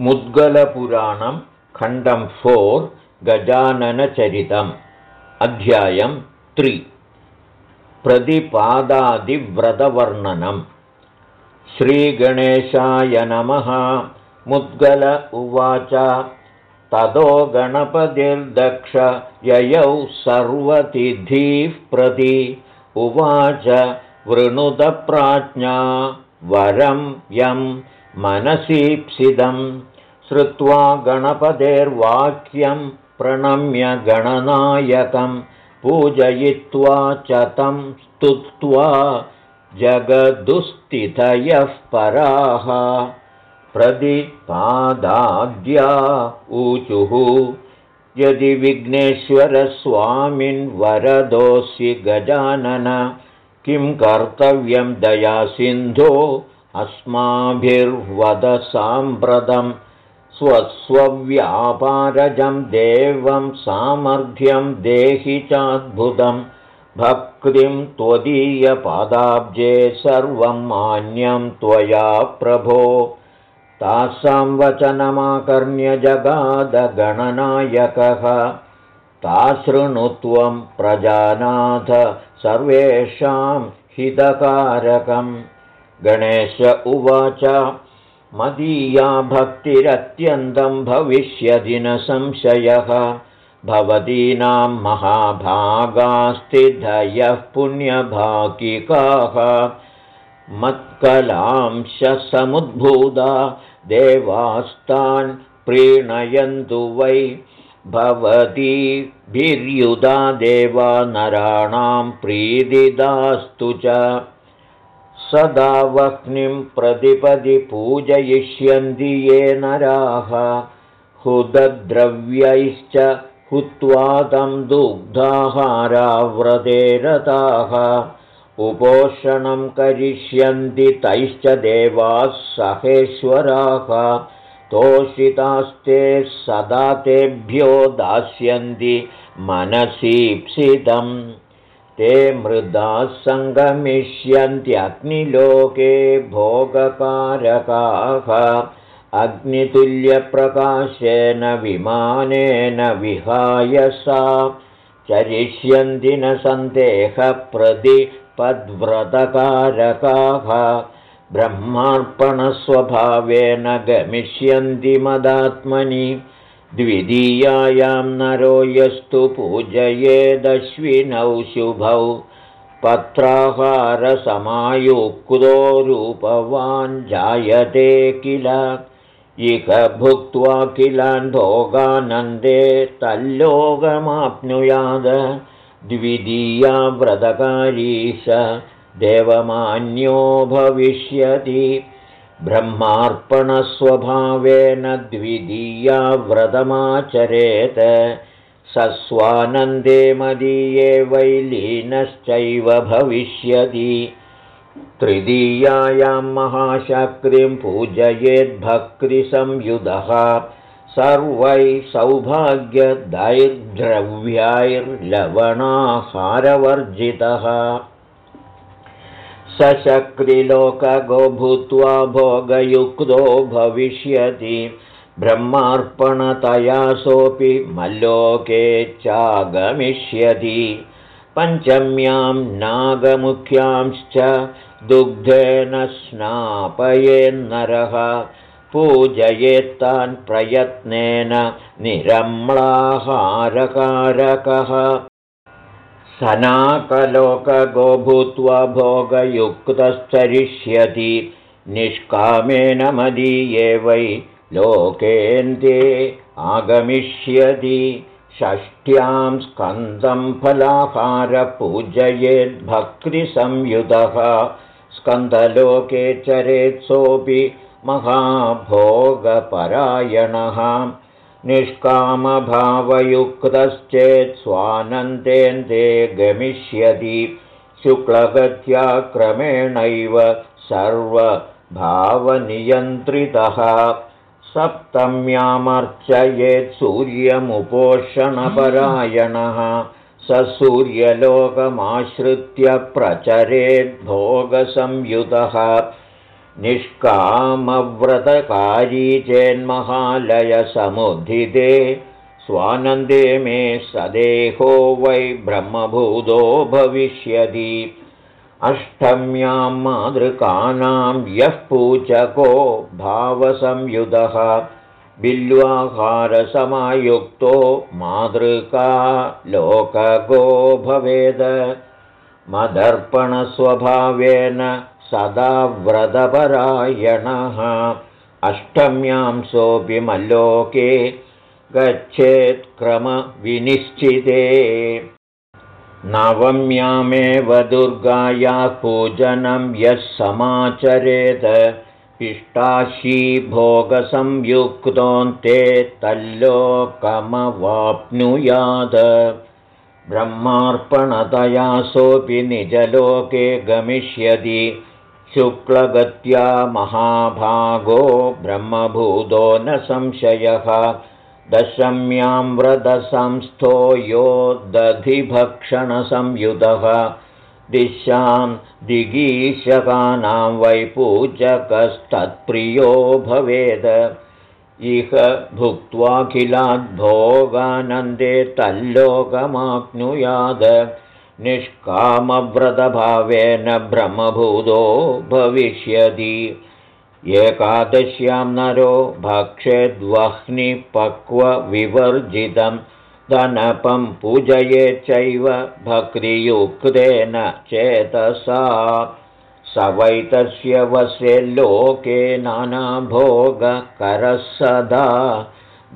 मुद्गलपुराणं खण्डं फोर् गजाननचरितम् अध्यायं त्रि। प्रतिपादादिव्रतवर्णनम् श्रीगणेशाय नमः। मुद्गल उवाच। ततो गणपतिर्दक्ष ययौ सर्वतिथिः प्रति। उवाच वृणुतप्राज्ञा वरं यं मनसीप्सितं श्रुत्वा गणपतेर्वाक्यं प्रणम्य गणनायकं पूजयित्वा च तं स्तुत्वा जगदुस्थितयः पराः। प्रतिपादाद्या ऊचुः यदि विघ्नेश्वरस्वामिन्वरदोऽसि गजानन किं कर्तव्यं दयासिन्धो अस्माभिर्वद साम्प्रतं स्वस्वव्यापारजं देवं सामर्थ्यं देहि चाद्भुतं भक्तिं त्वदीयपादाब्जे सर्वं मान्यं त्वया प्रभो। तासां वचनमाकर्ण्यजगादगणनायकः ताशृणुत्वं प्रजानाथ सर्वेषां हितकारकं गणेश उवाच मदीया भक्तिरत्यन्तं भविष्यदि न संशयः। भवतीनां महाभागास्तिधयः पुण्यभाकिकाः। मत्कलांशसमुद्भूता देवास्तान् प्रीणयन्तु वै। भवतीभिर्युधा देवा नराणां प्रीदिदास्तु च सदा वह्निं प्रतिपदि पूजयिष्यन्ति ये नराः। हुदद्रव्यैश्च हुत्वा तं दुग्धाहाराव्रते रताः। उपोषणं करिष्यन्ति तैश्च देवाः सहेश्वराः। तोषितास्ते सदा तेभ्यो दास्यन्ति मनसीप्सितं ते मृदाः सङ्गमिष्यन्त्यग्निलोके भोगकारकाः। अग्नितुल्यप्रकाशेन विमानेन विहाय सा। चरिष्यन्ति न सन्देहप्रतिपद्व्रतकारकाः। ब्रह्मार्पणस्वभावेन गमिष्यन्ति मदात्मनि द्वितीयायां नरो यस्तु पूजयेदश्विनौ शुभौ। पत्राहारसमायुक्तो रूपवान् जायते किल? इह भुक्त्वा किलान् भोगानन्दे तल्लोकमाप्नुयाद। द्वितीया व्रतकारीश देवमान्यो भविष्यति ब्रह्मार्पणस्वभावेन द्वितीया व्रतमाचरेत। सस्वानन्दे मदीये वैलीनश्चैव भविष्यति। तृतीयायां महाशक्तिं पूजयेद्भक्तिसंयुधः। सर्वैः सौभाग्यदैर्द्रव्यैर्लवणाहारवर्जितः सशक्तिलोकगो भूत्वा भोगयुक्तो भविष्यति। ब्रह्मार्पणतया सोऽपि मल्लोके चागमिष्यति। पञ्चम्यां नागमुख्यांश्च दुग्धेन स्नापयेन्नरः पूजयेत्तान् प्रयत्नेन निरम्लाहारकारकः सनाकलोकगो भूत्वा भोगयुक्तश्चरिष्यति निष्कामेन मदीये वै लोकेन्दे आगमिष्यति। षष्ट्यां स्कन्दं फलाहारपूजयेद्भक्तिसंयुतः स्कन्दलोके चरेत्सोऽपि महाभोगपरायणः निष्कामभावयुक्तश्चेत् स्वानन्देन्दे गमिष्यति शुक्लगत्या क्रमेणैव सर्वभावनियन्त्रितः सप्तम्यामर्चयेत् सूर्यमुपोषणपरायणः स सूर्यलोकमाश्रित्य प्रचरेद्भोगसंयुतः निष्कामव्रतकारी चेन्महालयसमुद्धिते स्वानन्दे मे सदेहो वै ब्रह्मभूतो भविष्यति। अष्टम्यां मातृकानां यः पूजको भावसंयुधः बिल्वाहारसमायुक्तो मातृका लोकगो भवेद। मदर्पणस्वभावेन सदा व्रतपरायणः। अष्टम्यां सोऽपि मल्लोके गच्छेत्क्रमविनिश्चिते नवम्यामेव दुर्गायाः पूजनं यः समाचरेत। इष्टाशीभोगसंयुक्तोऽन्ते तल्लोकमवाप्नुयात् ब्रह्मार्पणतया सोऽपि निजलोके गमिष्यति शुक्लगत्या महाभागो ब्रह्मभूतो न संशयः। दशम्यां व्रतसंस्थो यो दधिभक्षणसंयुतः दिशां दिगीशकानां वैपूजकस्तत्प्रियो भवेद। इह भुक्त्वाखिलाद्भोगानन्दे तल्लोकमाप्नुयाद निष्कामव्रतभावेन ब्रह्मभूतो भविष्यति। एकादश्यां नरो भक्षेद्वह्निपक्वविवर्जितं धनपं पूजयेच्चैव भक्तियुक्तेन चेतसा। स वैतस्य वसे लोके नानाभोगकरः सदा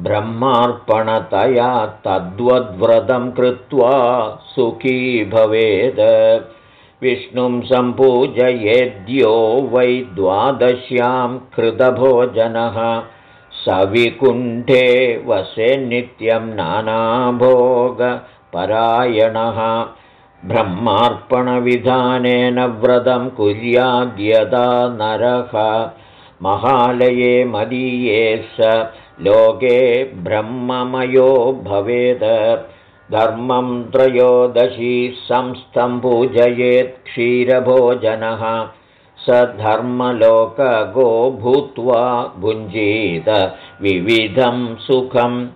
ब्रह्मार्पणतया तद्वद्व्रतं कृत्वा सुखी भवेत् विष्णुं सम्पूजयेद्यो वै द्वादश्यां कृतभोजनः। सविकुण्ठे वसे नित्यं नानाभोगपरायणः। ब्रह्मार्पणविधानेन व्रतं कुर्याद्यदा नरः। महालये मदीये स लोके ब्रह्ममयो भवेद। धर्मं त्रयोदशी संस्थं पूजयेत् क्षीरभोजनः। स धर्मलोकगो भूत्वा भुञ्जीत विविधं सुखं।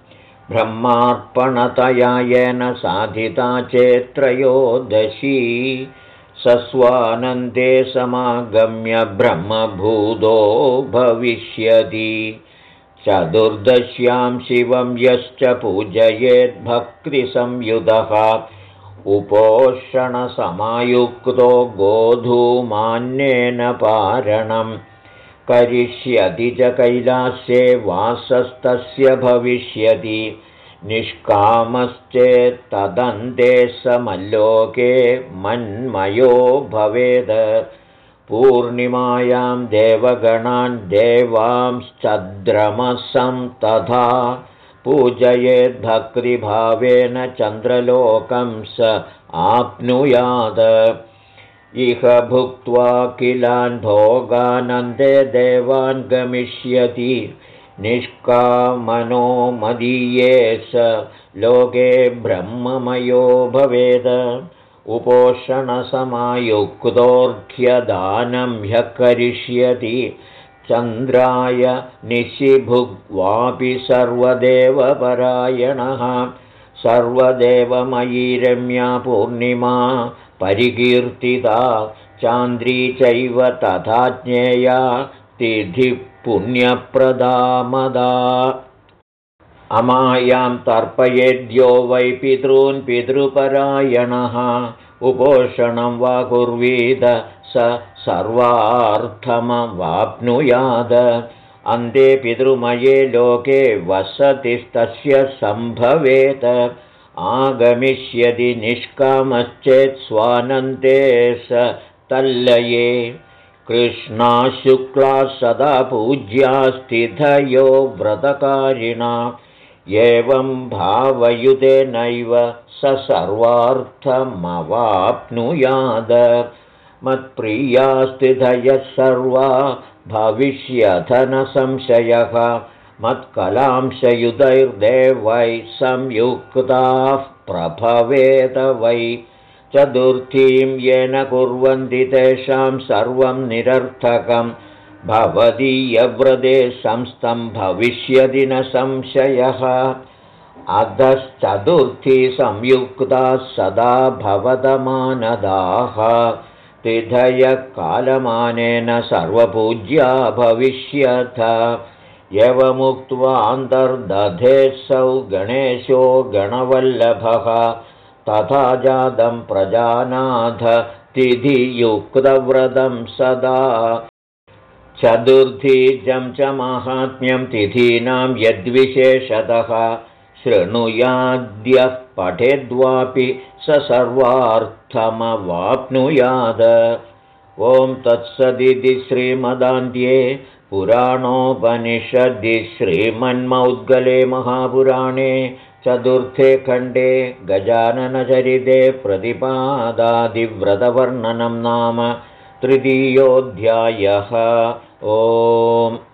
ब्रह्मार्पणतया येन साधिता चेत्त्रयोदशी सस्वानन्दे समागम्य ब्रह्मभूतो भविष्यति चतुर्दश्यां शिवं यश्च पूजयेद्भक्तिसंयुधः। उपोषणसमायुक्तो गोधूमान्येन पारणं। करिष्यति च कैलास्ये वासस्तस्य भविष्यति। निष्कामश्चेत्तदन्ते समल्लोके मन्मयो भवेद पूर्णिमायां देवगणान् देवांश्चद्रमसं तथा पूजयेद्भक्तिभावेन चन्द्रलोकं स आप्नुयात् इह भुक्त्वा किलान् भोगानन्दे देवान् गमिष्यति। निष्कामनो मदीये स लोके ब्रह्ममयो भवेद उपोषणसमायुक्तोऽर्घ्यदानं ह्यः करिष्यति चन्द्राय निशिभुग्वापि सर्वदेवपरायणः। सर्वदेवमयी रम्या पूर्णिमा परिकीर्तिता। चान्द्री चैव तथा ज्ञेया। तिथिपुण्यप्रदामदा अमायां तर्पयेद्यो वै पितॄन् पितृपरायणः। उपोषणं वा कुर्वीद स सर्वार्थमवाप्नुयाद। अन्ते पितृमये लोके वसतिस्तस्य सम्भवेत्। आगमिष्यति निष्कामश्चेत् स्वानन्ते स तल्लये। कृष्णाशुक्ला सदा पूज्या स्थितयो व्रतकारिणा एवं भावयुतेनैव स सर्वार्थमवाप्नुयाद। मत्प्रियास्तिथयः सर्वा भविष्यथनसंशयः मत्कलांशयुतैर्देवै संयुक्ताः प्रभवेत वै चतुर्थीं येन कुर्वन्ति तेषां सर्वं निरर्थकं भवदीयव्रते संस्थं भविष्यदि न संशयः। अधश्चतुर्थी संयुक्ताः सदा भवदमानदाः कालमानेन सर्वपूज्या भविष्यथ। यवमुक्त्वान्तर्दधेऽसौ गणेशो गणवल्लभः। तथा जातं प्रजानाथ तिथियुक्तव्रतं सदा चतुर्थीजं च माहात्म्यं तिथीनां यद्विशेषतः। शृणुयाद्यः पठेद्वापि स सर्वार्थमवाप्नुयाद। ॐ तत्सदिति श्रीमदान्ध्ये पुराणोपनिषदि श्रीमन्मौद्गले महापुराणे चतुर्थे खण्डे गजाननचरिते प्रतिपादादिव्रतवर्णनं नाम तृतीयोऽध्यायः. ओम्